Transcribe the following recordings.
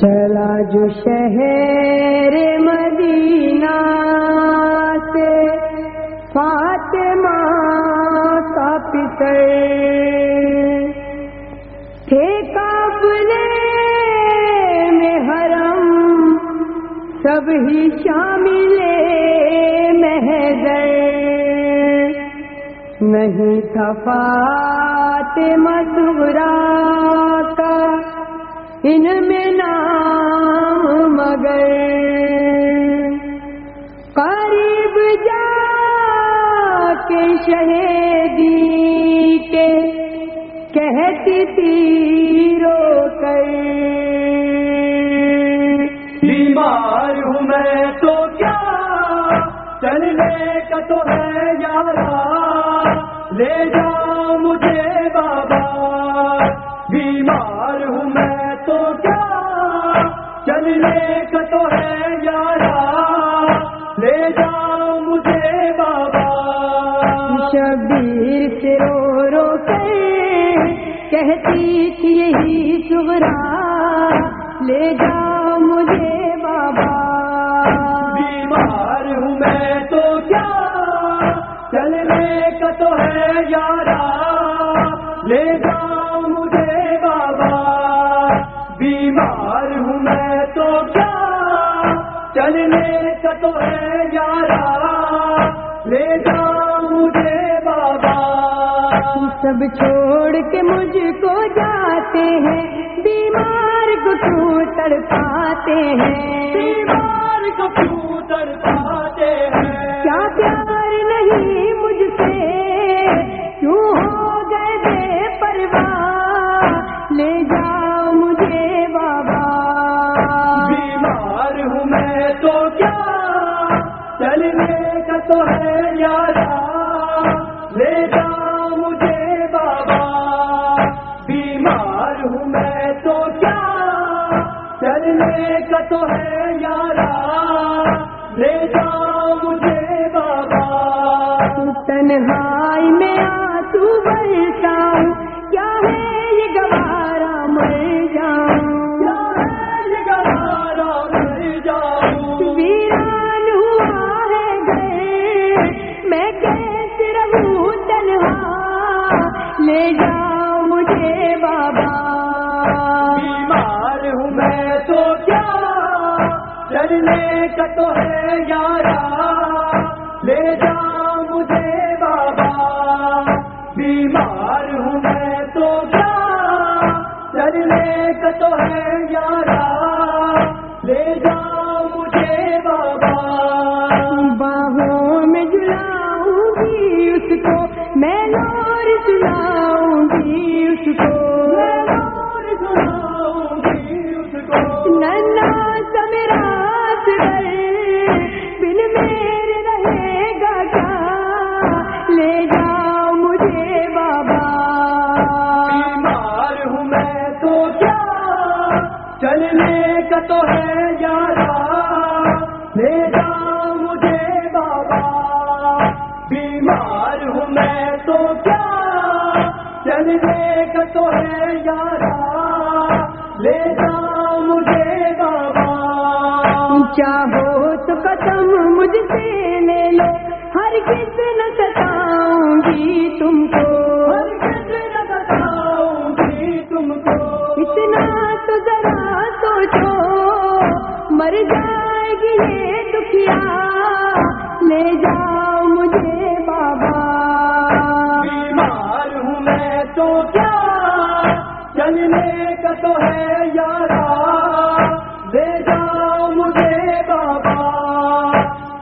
چلا جو شہر مدینہ سے فاطمہ کا پتر تھے قابلے میں حرم، سب ہی شامل محضر۔ نہیں تھا فاطمہ سغرا کا ان میں نام کہتی تھی رو کر۔ بیمار ہوں میں تو کیا؟ چلنے کا تو ہے یارا۔ لے جا مجھے بابا۔ بیمار ہوں میں تو کیا؟ چلنے کا تو ہے یارا۔ کہتی تھی یہی سغرا لے جا مجھے بابا۔ بیمار ہوں میں تو کیا؟ چلنے کا تو ہے یارا۔ لے جا مجھے بابا۔ بیمار ہوں میں تو کیا؟ چلنے کا تو ہے یارا۔ لے جا سب چھوڑ کے مجھ کو جاتے ہیں بیمار کو کیوں تڑ پاتے ہیں۔ بیمار کو کیوں تڑپاتے ہیں۔ کیا پیار نہیں مجھ سے؟ کیوں ہو گئے بے پرواہ؟ لے جاؤ مجھے بابا۔ بیمار ہوں میں تو کیا؟ چلنے کا تو ہے یارا۔ لے جا میں آنسو برساؤں۔ کیا ہے یہ گوارا مر جاؤں؟ کیا ہے یہ گوارا مر جاؤں؟ ویران ہوا ہے گھر۔ میں کیسے رہوں تنہا؟ لے جاؤ مجھے بابا۔ بیمار ہوں میں تو کیا؟ کا تو ہے یارا۔ لے جا تو ہے۔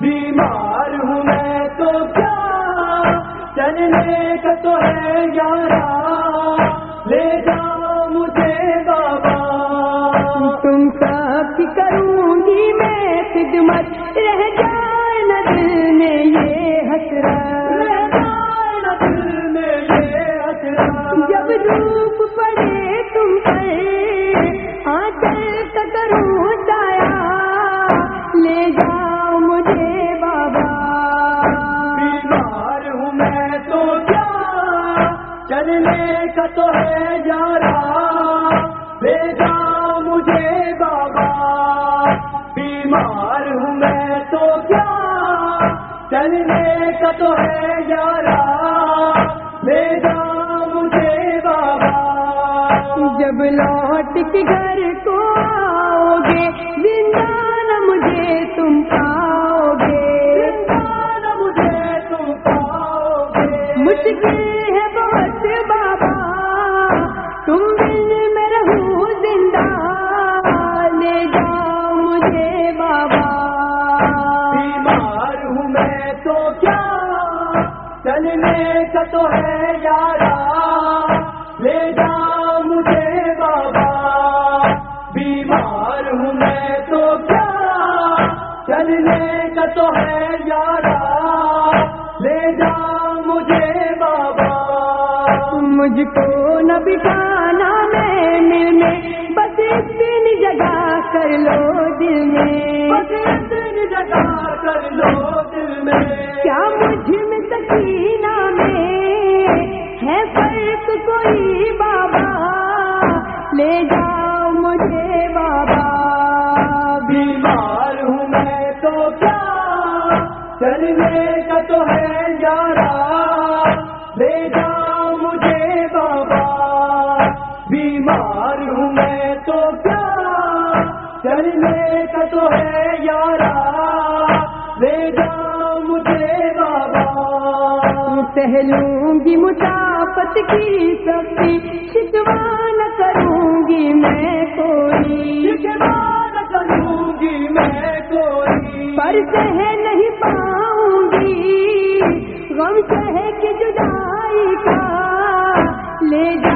بیمار ہوں میں تو کیا؟ چلنے کا تو ہے یارا تو ہے یارا بیٹا مجھے بابا۔ بیمار ہوں میں تو کیا؟ چلنے کا تو ہے یارا بیٹا مجھے بابا۔ جب لوٹ کے گھر کو آؤ گے، زندہ مجھے تم کا چلنے کا تو ہے یارا لے جا مجھے بابا بیمار ہوں میں تو کیا؟ چلنے کا تو ہے یارا لے جا مجھے بابا۔ مجھ کو نہ بٹھانا میں مل میں بس اتنی جگہ کر لو دل میں۔ بس اتنی جگہ کر لو دل میں۔ کیا مجھ میں سکینہ سہلوں گی مسافت کی سختی شکوا نہ کروں گی میں کوئی۔ کروں گی میں کوئی۔ پر سہ نہیں پاؤں گی۔ غم سہ کے جدائی کا لے جاؤ